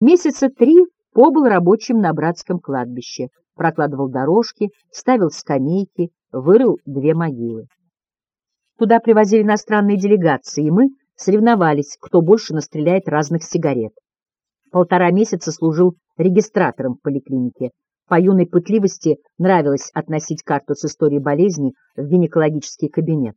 Месяца три побыл рабочим на братском кладбище, прокладывал дорожки, ставил скамейки, вырыл две могилы. Туда привозили иностранные делегации, и мы соревновались, кто больше настреляет разных сигарет. Полтора месяца служил регистратором в поликлинике. По юной пытливости нравилось относить карту с историей болезни в гинекологический кабинет.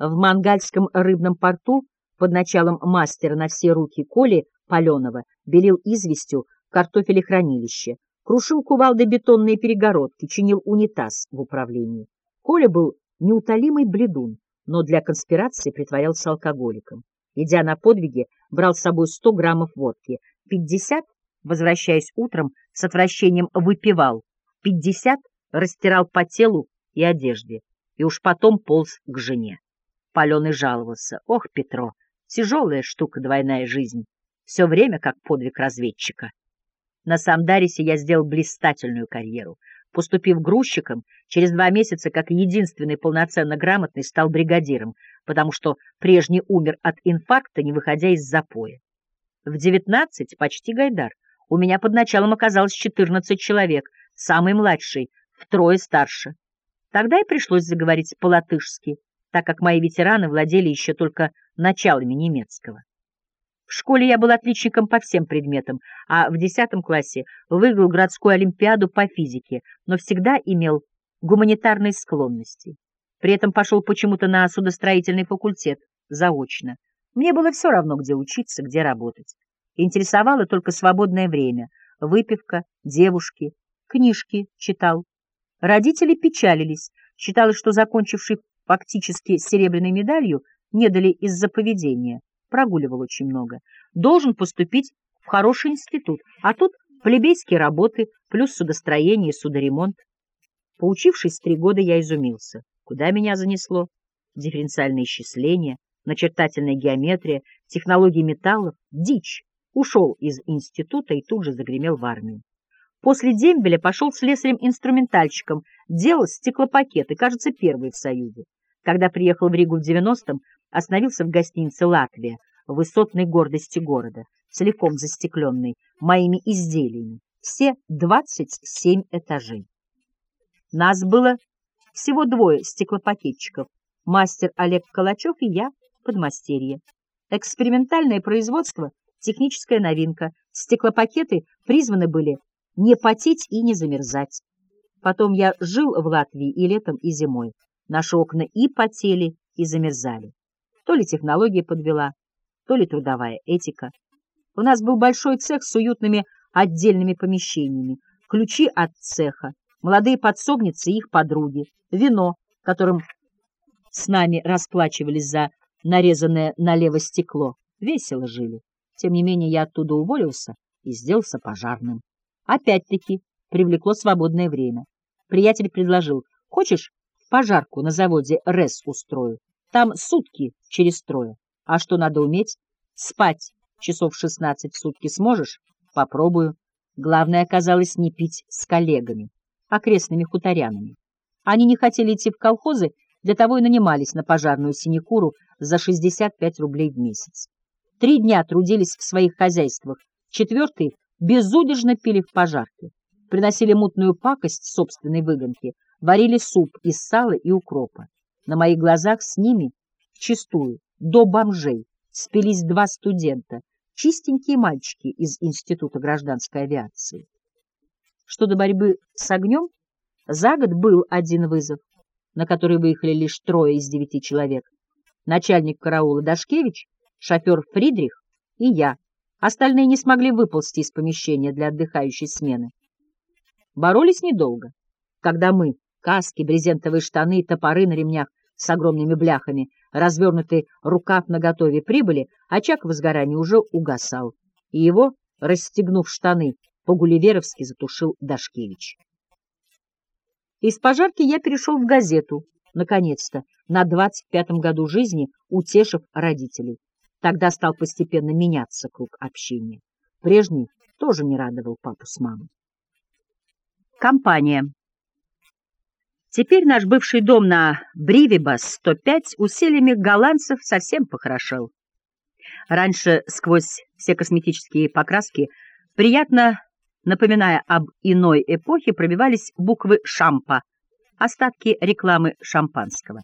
В Мангальском рыбном порту под началом мастера на все руки Коли Паленова белил известью картофелехранилище, крушил кувалдой бетонные перегородки, чинил унитаз в управлении. Коля был неутолимый бледун, но для конспирации притворялся алкоголиком. Идя на подвиги, брал с собой 100 граммов водки, 50, возвращаясь утром, с отвращением выпивал, 50 растирал по телу и одежде, и уж потом полз к жене. Паленый жаловался. Ох, Петро, тяжелая штука двойная жизнь, все время как подвиг разведчика. На Самдарисе я сделал блистательную карьеру. Поступив грузчиком, через два месяца, как единственный полноценно грамотный, стал бригадиром, потому что прежний умер от инфаркта, не выходя из запоя. В девятнадцать, почти гайдар, у меня под началом оказалось четырнадцать человек, самый младший, втрое старше. Тогда и пришлось заговорить по-латышски, так как мои ветераны владели еще только началами немецкого. В школе я был отличником по всем предметам, а в десятом классе выиграл городскую олимпиаду по физике, но всегда имел гуманитарные склонности. При этом пошел почему-то на судостроительный факультет, заочно. Мне было все равно, где учиться, где работать. Интересовало только свободное время, выпивка, девушки, книжки читал. Родители печалились, считалось, что закончивший фактически серебряной медалью не дали из-за поведения прогуливал очень много, должен поступить в хороший институт, а тут плебейские работы, плюс судостроение и судоремонт. Поучившись три года, я изумился. Куда меня занесло? Дифференциальное исчисление, начертательная геометрия, технологии металлов, дичь. Ушел из института и тут же загремел в армию. После дембеля пошел слесарем-инструментальщиком, делал стеклопакеты, кажется, первый в Союзе. Когда приехал в Ригу в 90-м, остановился в гостинице «Латвия», высотной гордости города, целиком застекленной моими изделиями, все 27 этажей. Нас было всего двое стеклопакетчиков, мастер Олег Калачев и я, подмастерье. Экспериментальное производство, техническая новинка, стеклопакеты призваны были не потеть и не замерзать. Потом я жил в Латвии и летом, и зимой. Наши окна и потели, и замерзали. То ли технология подвела, то ли трудовая этика. У нас был большой цех с уютными отдельными помещениями, ключи от цеха, молодые подсобницы и их подруги, вино, которым с нами расплачивались за нарезанное налево стекло. Весело жили. Тем не менее, я оттуда уволился и сделался пожарным. Опять-таки привлекло свободное время. Приятель предложил, хочешь, пожарку на заводе РЭС устрою? Там сутки через трое. А что надо уметь? Спать часов шестнадцать в сутки сможешь? Попробую. Главное оказалось не пить с коллегами, окрестными хуторянами. Они не хотели идти в колхозы, для того и нанимались на пожарную синекуру за 65 рублей в месяц. Три дня трудились в своих хозяйствах, четвертый безудержно пили в пожарке, приносили мутную пакость собственной выгонки, варили суп из сала и укропа. На моих глазах с ними, чистую, до бомжей, спелись два студента, чистенькие мальчики из Института гражданской авиации. Что до борьбы с огнем, за год был один вызов, на который выехали лишь трое из девяти человек. Начальник караула Дашкевич, шофер Фридрих и я. Остальные не смогли выползти из помещения для отдыхающей смены. Боролись недолго. Когда мы, каски, брезентовые штаны, топоры на ремнях, с огромными бляхами, развернутый рукав наготове прибыли, очаг возгорания уже угасал, и его, расстегнув штаны, по-гулливеровски затушил Дашкевич. Из пожарки я перешел в газету, наконец-то, на двадцать пятом году жизни, утешив родителей. Тогда стал постепенно меняться круг общения. Прежний тоже не радовал папу с мамой. Компания. Теперь наш бывший дом на Бривибас 105 усилиями голландцев совсем похорошел. Раньше сквозь все косметические покраски Приятно напоминая об иной эпохе, пробивались буквы «Шампа», остатки рекламы шампанского.